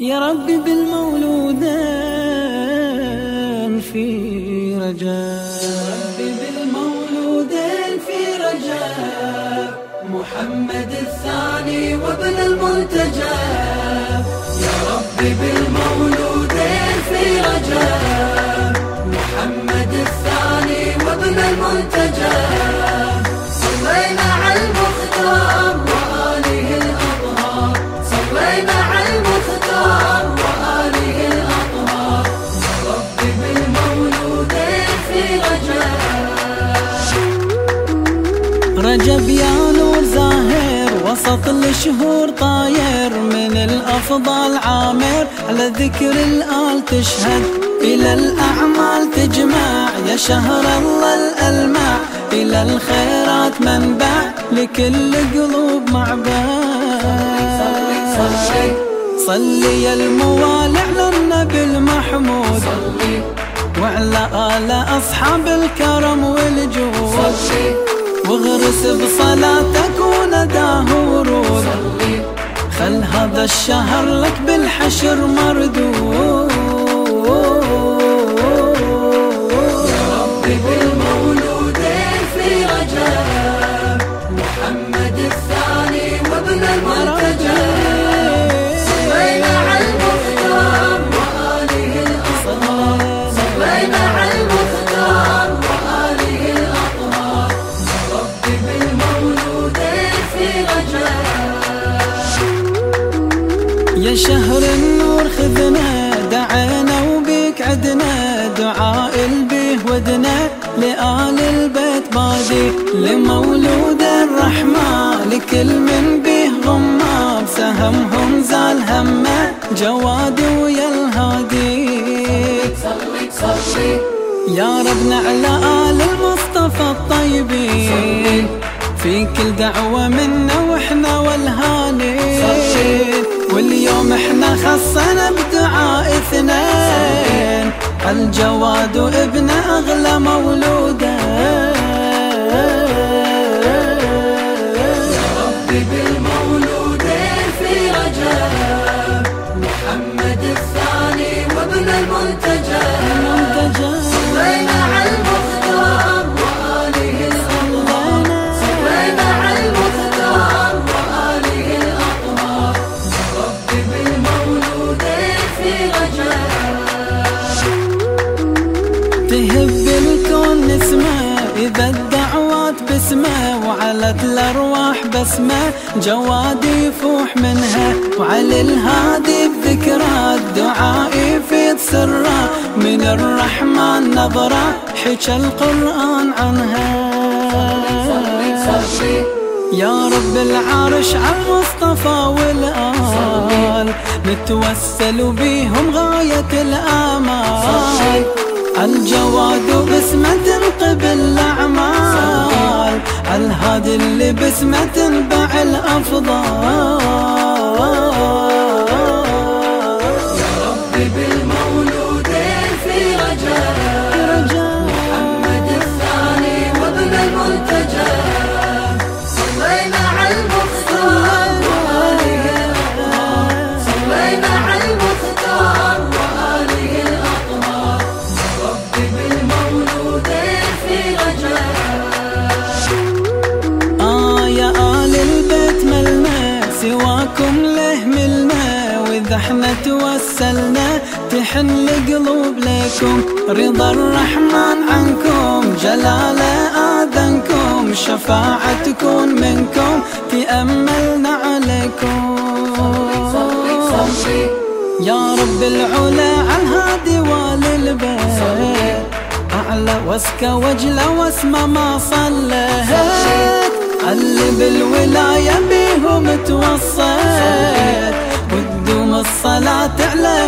يا ربي بالمولودين في رجاء. يا ربي بالمولودين في رجاء. محمد رجب يا نور زاهر وسط الشهور طاير من الأفضل عامر على ذكر الآل تشهد. إلى الأعمال تجمع يا شهر الله الألمع. إلى الخيرات منبع لكل قلوب معبد صلي. صلي يا الموالي على النبي المحمود. صلي. وعلى آل أصحاب الكرم. الشهر لك بالحشر مردود بادي لمولود الرحمة لكل من بيه غمة بسهمهم زال همه جواد ويا الهادي. صلي صلي يا ربنا على آل المصطفى الطيبين. في كل دعوة منا وإحنا والهاني واليوم إحنا خصنا بدعاء اثنين. الجواد وابن أغلى مولوده وعلت الأرواح بسمة جواد يفوح منها. وعلى الهادي بذكرى الدعاء يفيد سره من الرحمن نظرة حكى القرآن عنها. يا رب العرش على المصطفى والآل. نتوسل بيهم غاية الآمال. الجواد باسمة تنقب الأعمال. الهادي اللي باسمه تنبع الأفضال سواكم له ملنا وإذا إحنا توسلنا تحن القلوب لكم رضا الرحمن عنكم جلاله آذنكم شفاعة تكون منكم تأملنا عليكم. يا رب العلا على الهادي والالبيت أعلى واسكى وجله واسمى ما صليت. اللي بالولاية بيهم توصيت وتدوم الصلاة عليهم